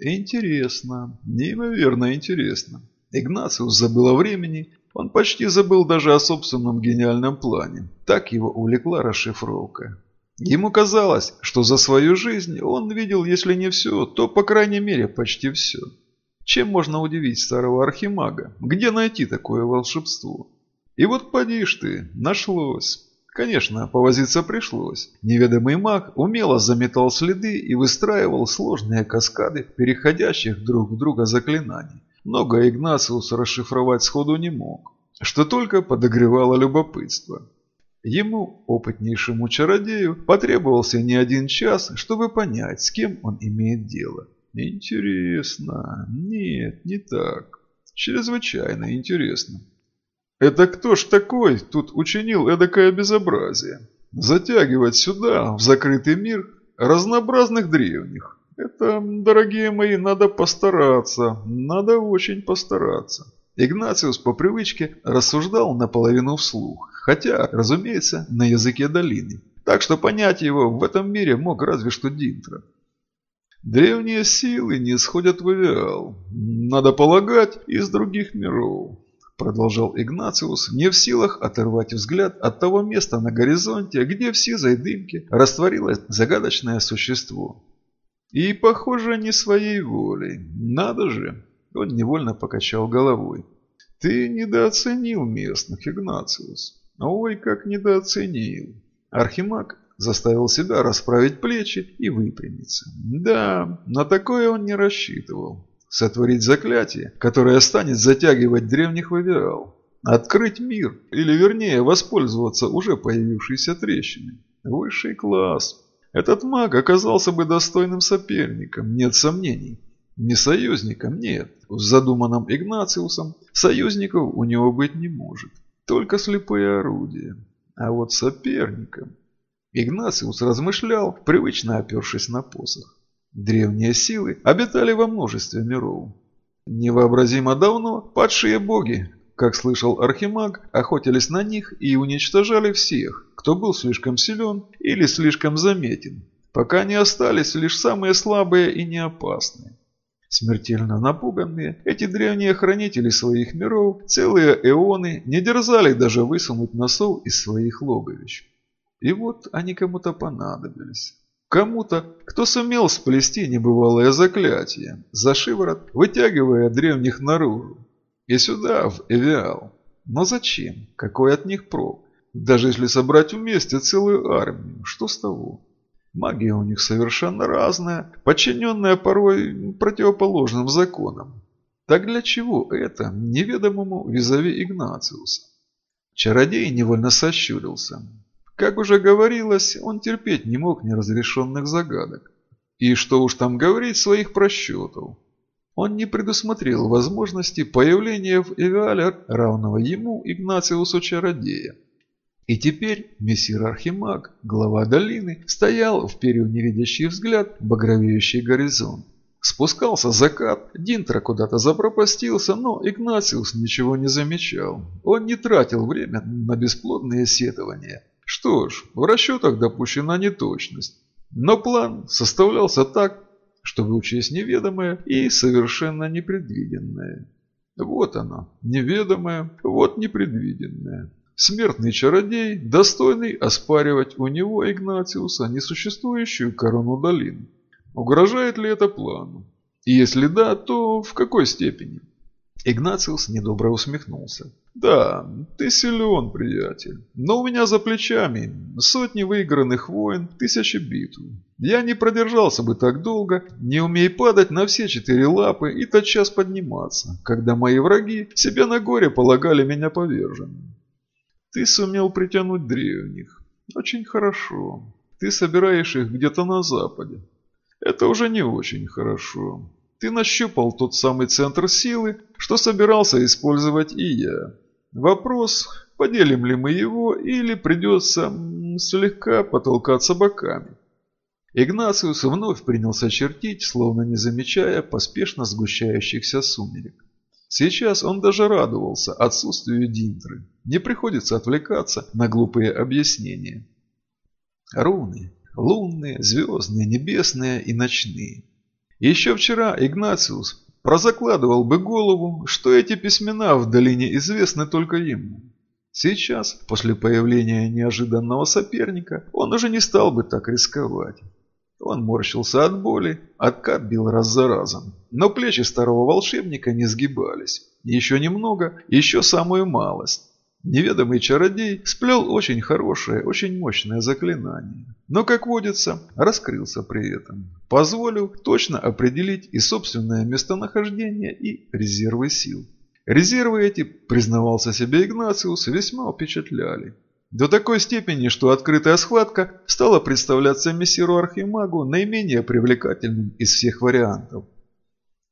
Интересно, неимоверно интересно. Игнациус забыл о времени, он почти забыл даже о собственном гениальном плане. Так его увлекла расшифровка. Ему казалось, что за свою жизнь он видел, если не все, то, по крайней мере, почти все. Чем можно удивить старого архимага? Где найти такое волшебство? И вот поди ж ты, нашлось. Конечно, повозиться пришлось. Неведомый маг умело заметал следы и выстраивал сложные каскады переходящих друг в друга заклинаний. Много Игнациус расшифровать сходу не мог, что только подогревало любопытство. Ему, опытнейшему чародею, потребовался не один час, чтобы понять, с кем он имеет дело. Интересно. Нет, не так. Чрезвычайно интересно. Это кто ж такой тут учинил эдакое безобразие? Затягивать сюда, в закрытый мир, разнообразных древних. Это, дорогие мои, надо постараться, надо очень постараться. Игнациус по привычке рассуждал наполовину вслух, хотя, разумеется, на языке долины. Так что понять его в этом мире мог разве что Динтро. Древние силы не сходят в Эвиал. Надо полагать, из других миров. Продолжал Игнациус, не в силах оторвать взгляд от того места на горизонте, где в сизой дымке растворилось загадочное существо. И, похоже, не своей волей. Надо же. Он невольно покачал головой. Ты недооценил местных, Игнациус. Ой, как недооценил. Архимаг заставил себя расправить плечи и выпрямиться. Да, на такое он не рассчитывал. Сотворить заклятие, которое станет затягивать древних в. Открыть мир, или вернее воспользоваться уже появившейся трещиной. Высший класс. Этот маг оказался бы достойным соперником, нет сомнений. Не союзником, нет. В задуманном Игнациусом союзников у него быть не может. Только слепые орудия. А вот соперником... Игнациус размышлял, привычно опершись на посох. Древние силы обитали во множестве миров. Невообразимо давно падшие боги, как слышал Архимаг, охотились на них и уничтожали всех, кто был слишком силен или слишком заметен, пока не остались лишь самые слабые и неопасные. Смертельно напуганные, эти древние хранители своих миров целые эоны не дерзали даже высунуть носов из своих логовищ. И вот они кому-то понадобились. Кому-то, кто сумел сплести небывалое заклятие, за шиворот вытягивая древних наружу. И сюда, в Эвиал. Но зачем? Какой от них прок? Даже если собрать вместе целую армию, что с того? Магия у них совершенно разная, подчиненная порой противоположным законам. Так для чего это неведомому визави Игнациуса? Чародей невольно сощурился. Как уже говорилось, он терпеть не мог неразрешенных загадок. И что уж там говорить своих просчетов. Он не предусмотрел возможности появления в Эвиале равного ему Игнациусу Чародея. И теперь мессир Архимаг, глава долины, стоял, вперев невидящий взгляд, багровеющий горизонт. Спускался закат, Динтра куда-то запропастился, но Игнациус ничего не замечал. Он не тратил время на бесплодные сетования. Что ж, в расчетах допущена неточность. Но план составлялся так, чтобы учесть неведомое и совершенно непредвиденное. Вот оно, неведомое, вот непредвиденное. Смертный чародей, достойный оспаривать у него, Игнатиуса, несуществующую корону долин. Угрожает ли это плану? И если да, то в какой степени? Игнациус недобро усмехнулся. «Да, ты силен, приятель, но у меня за плечами сотни выигранных войн, тысячи битв. Я не продержался бы так долго, не умей падать на все четыре лапы и тотчас подниматься, когда мои враги себя на горе полагали меня поверженным. Ты сумел притянуть древних. Очень хорошо. Ты собираешь их где-то на западе. Это уже не очень хорошо. Ты нащупал тот самый центр силы, что собирался использовать и я. Вопрос, поделим ли мы его или придется слегка потолкаться боками. Игнациус вновь принялся чертить, словно не замечая поспешно сгущающихся сумерек. Сейчас он даже радовался отсутствию Динтры. Не приходится отвлекаться на глупые объяснения. Руны. Лунные, звездные, небесные и ночные. Еще вчера Игнациус прозакладывал бы голову, что эти письмена в долине известны только ему. Сейчас, после появления неожиданного соперника, он уже не стал бы так рисковать. Он морщился от боли, откат бил раз за разом. Но плечи старого волшебника не сгибались. Еще немного, еще самую малость. Неведомый чародей сплел очень хорошее, очень мощное заклинание. Но, как водится, раскрылся при этом. Позволил точно определить и собственное местонахождение, и резервы сил. Резервы эти, признавался себе Игнациус, весьма впечатляли. До такой степени, что открытая схватка стала представляться мессиру Архимагу наименее привлекательным из всех вариантов.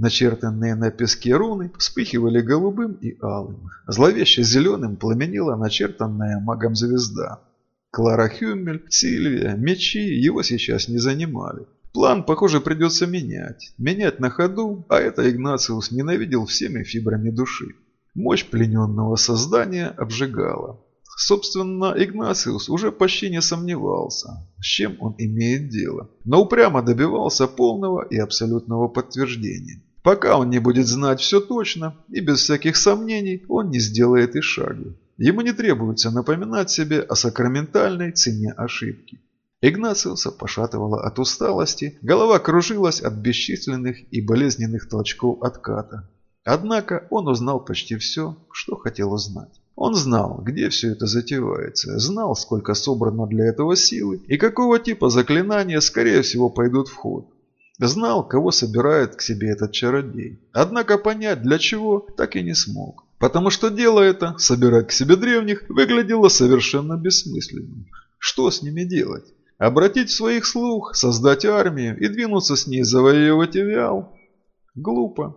Начертанные на песке руны вспыхивали голубым и алым. Зловеще зеленым пламенела начертанная магом звезда. Клара Хюммель, Сильвия, мечи его сейчас не занимали. План, похоже, придется менять. Менять на ходу, а это Игнациус ненавидел всеми фибрами души. Мощь плененного создания обжигала. Собственно, Игнациус уже почти не сомневался, с чем он имеет дело, но упрямо добивался полного и абсолютного подтверждения. Пока он не будет знать все точно и без всяких сомнений, он не сделает и шагу. Ему не требуется напоминать себе о сакраментальной цене ошибки. Игнациуса пошатывало от усталости, голова кружилась от бесчисленных и болезненных толчков отката. Однако он узнал почти все, что хотел узнать. Он знал, где все это затевается, знал, сколько собрано для этого силы и какого типа заклинания, скорее всего, пойдут в ход. Знал, кого собирает к себе этот чародей. Однако понять, для чего, так и не смог. Потому что дело это, собирать к себе древних, выглядело совершенно бессмысленным. Что с ними делать? Обратить в своих слух, создать армию и двинуться с ней завоевывать Эвиал? Глупо.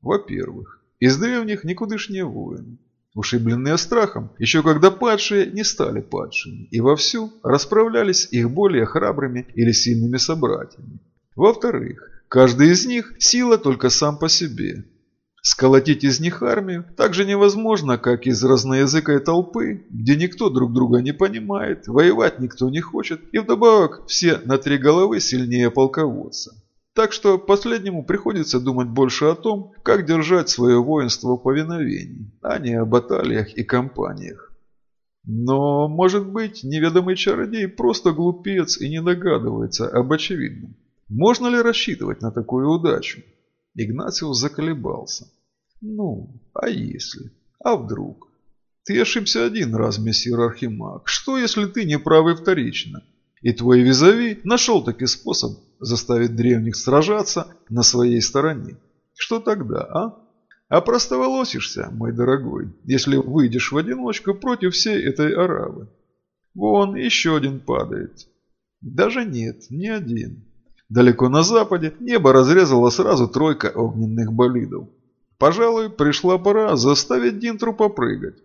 Во-первых, из древних никудышнее воины ушибленные страхом, еще когда падшие не стали падшими, и вовсю расправлялись их более храбрыми или сильными собратьями. Во-вторых, каждый из них – сила только сам по себе. Сколотить из них армию так же невозможно, как из разноязыкой толпы, где никто друг друга не понимает, воевать никто не хочет, и вдобавок все на три головы сильнее полководца. Так что последнему приходится думать больше о том, как держать свое воинство в повиновении, а не о баталиях и кампаниях. Но, может быть, неведомый чародей просто глупец и не догадывается об очевидном. Можно ли рассчитывать на такую удачу? Игнациус заколебался. Ну, а если? А вдруг? Ты ошибся один раз, мессир Архимаг. Что, если ты не правый вторично? И твой визави нашел таки способ заставить древних сражаться на своей стороне. Что тогда, а? А простоволосишься, мой дорогой, если выйдешь в одиночку против всей этой аравы. Вон, еще один падает. Даже нет, не один. Далеко на западе небо разрезало сразу тройка огненных болидов. Пожалуй, пришла пора заставить Динтру попрыгать.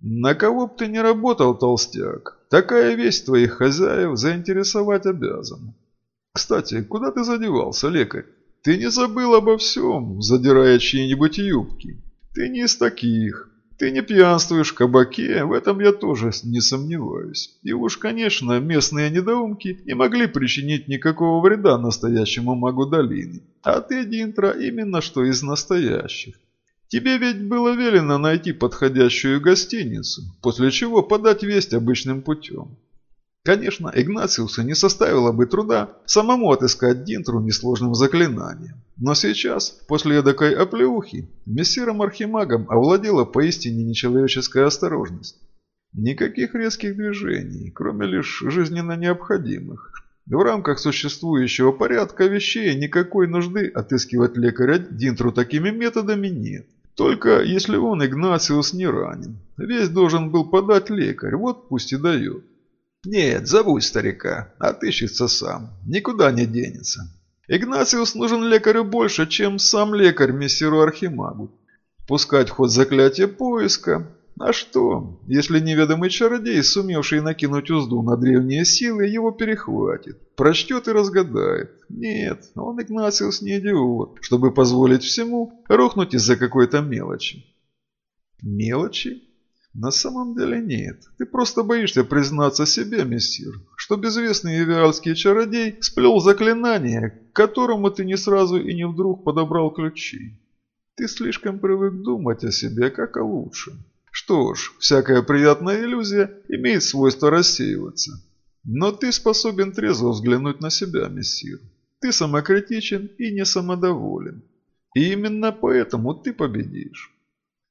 На кого б ты не работал, толстяк, такая весть твоих хозяев заинтересовать обязана. Кстати, куда ты задевался, лекарь? Ты не забыл обо всем, задирая чьи-нибудь юбки. Ты не из таких. Ты не пьянствуешь в кабаке, в этом я тоже не сомневаюсь. И уж, конечно, местные недоумки не могли причинить никакого вреда настоящему магу долины. А ты, Динтра, именно что из настоящих. Тебе ведь было велено найти подходящую гостиницу, после чего подать весть обычным путем. Конечно, Игнациусу не составило бы труда самому отыскать Динтру несложным заклинанием. Но сейчас, после эдакой оплеухи, мессиром Архимагом овладела поистине нечеловеческая осторожность. Никаких резких движений, кроме лишь жизненно необходимых. В рамках существующего порядка вещей никакой нужды отыскивать лекаря Динтру такими методами нет. Только если он, Игнациус, не ранен. Весь должен был подать лекарь, вот пусть и дает. Нет, забудь старика, отыщется сам, никуда не денется. Игнациус нужен лекарю больше, чем сам лекарь мессиру Архимагу. Пускать в ход заклятие поиска. А что, если неведомый чародей, сумевший накинуть узду на древние силы, его перехватит, прочтет и разгадает? Нет, он Игнациус не идиот, чтобы позволить всему рухнуть из-за какой-то мелочи. Мелочи? На самом деле нет. Ты просто боишься признаться себе, мессир, что безвестный евиальский чародей сплел заклинание, к которому ты не сразу и не вдруг подобрал ключи. Ты слишком привык думать о себе как о лучшем. Что ж, всякая приятная иллюзия имеет свойство рассеиваться. Но ты способен трезво взглянуть на себя, мессир. Ты самокритичен и не самодоволен. И именно поэтому ты победишь.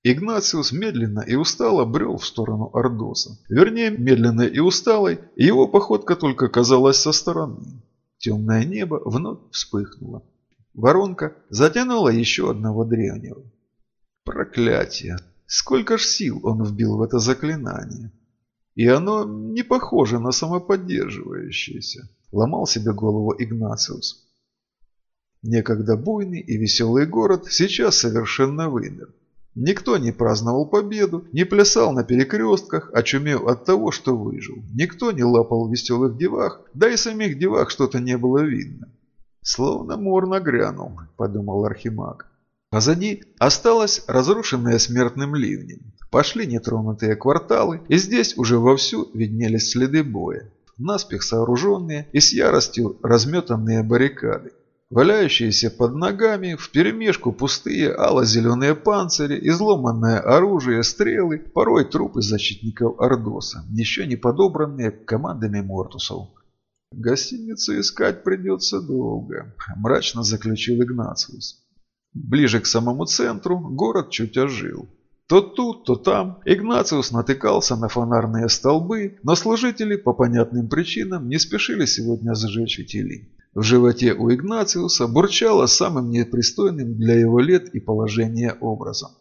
Игнациус медленно и устало брел в сторону Ордоса. Вернее, медленно и усталой, его походка только казалась со стороны. Темное небо вновь вспыхнуло. Воронка затянула еще одного древнего. Проклятие! Сколько ж сил он вбил в это заклинание! И оно не похоже на самоподдерживающееся. Ломал себе голову Игнациус. Некогда буйный и веселый город сейчас совершенно вымер. Никто не праздновал победу, не плясал на перекрестках, очумев от того, что выжил. Никто не лапал веселых девах, да и самих девах что-то не было видно. «Словно мор нагрянул», – подумал Архимаг. Позади осталось разрушенное смертным ливнем. Пошли нетронутые кварталы, и здесь уже вовсю виднелись следы боя. Наспех сооруженные и с яростью разметанные баррикады. Валяющиеся под ногами, вперемешку пустые ало-зеленые панцири, изломанное оружие, стрелы, порой трупы защитников Ордоса, еще не подобранные командами Мортусов. «Гостиницу искать придется долго», – мрачно заключил Игнациус. Ближе к самому центру город чуть ожил. То тут, то там Игнациус натыкался на фонарные столбы, но служители по понятным причинам не спешили сегодня зажечь фитили. В животе у Игнациуса бурчало самым непристойным для его лет и положения образом.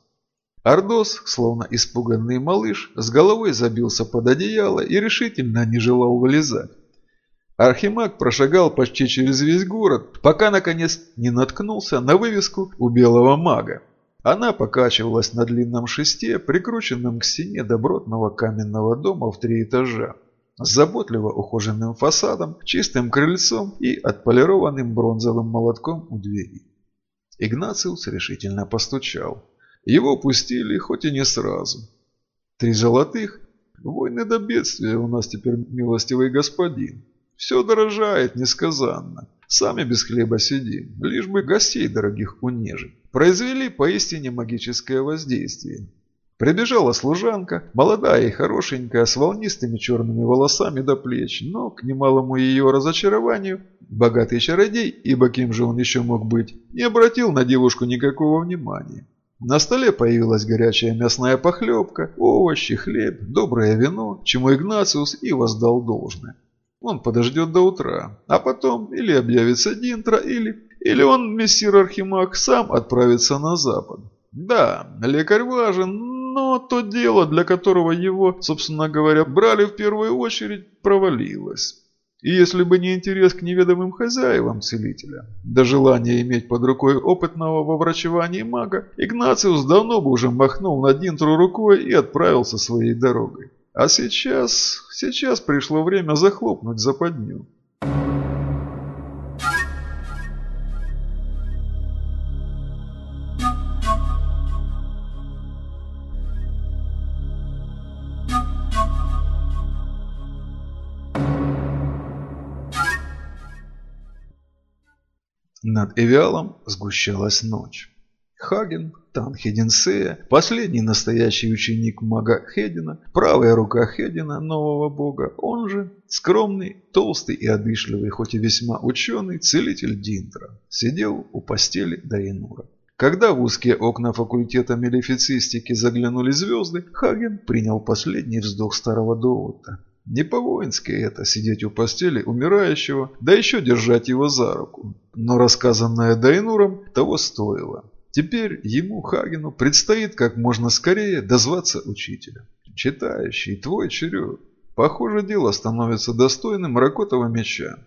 Ордос, словно испуганный малыш, с головой забился под одеяло и решительно не желал вылезать. Архимаг прошагал почти через весь город, пока наконец не наткнулся на вывеску у белого мага. Она покачивалась на длинном шесте, прикрученном к стене добротного каменного дома в три этажа, с заботливо ухоженным фасадом, чистым крыльцом и отполированным бронзовым молотком у двери. Игнациус решительно постучал. Его пустили, хоть и не сразу. Три золотых? Войны до бедствия у нас теперь милостивый господин. Все дорожает несказанно. Сами без хлеба сидим, лишь бы гостей дорогих унежить. Произвели поистине магическое воздействие. Прибежала служанка, молодая и хорошенькая, с волнистыми черными волосами до плеч, но, к немалому ее разочарованию, богатый чародей, ибо кем же он еще мог быть, не обратил на девушку никакого внимания. На столе появилась горячая мясная похлебка, овощи, хлеб, доброе вино, чему Игнациус и воздал должное. Он подождет до утра, а потом или объявится Динтра, или... Или он, мессир Архимаг, сам отправится на запад. Да, лекарь важен, но то дело, для которого его, собственно говоря, брали в первую очередь, провалилось. И если бы не интерес к неведомым хозяевам целителя, да желание иметь под рукой опытного во врачевании мага, Игнациус давно бы уже махнул на Динтру рукой и отправился своей дорогой. А сейчас, сейчас пришло время захлопнуть западню. Над Эвиалом сгущалась ночь. Хаген, Тан Хединсея, последний настоящий ученик мага Хедина, правая рука Хедина, нового бога, он же скромный, толстый и одышливый, хоть и весьма ученый, целитель Динтра, сидел у постели Дайнура. Когда в узкие окна факультета мелифицистики заглянули звезды, Хаген принял последний вздох старого Доута. Не по-воински это сидеть у постели умирающего, да еще держать его за руку. Но рассказанное Дайнуром того стоило. Теперь ему, Хагену, предстоит как можно скорее дозваться учителя. Читающий, твой черед. Похоже, дело становится достойным Ракотова меча.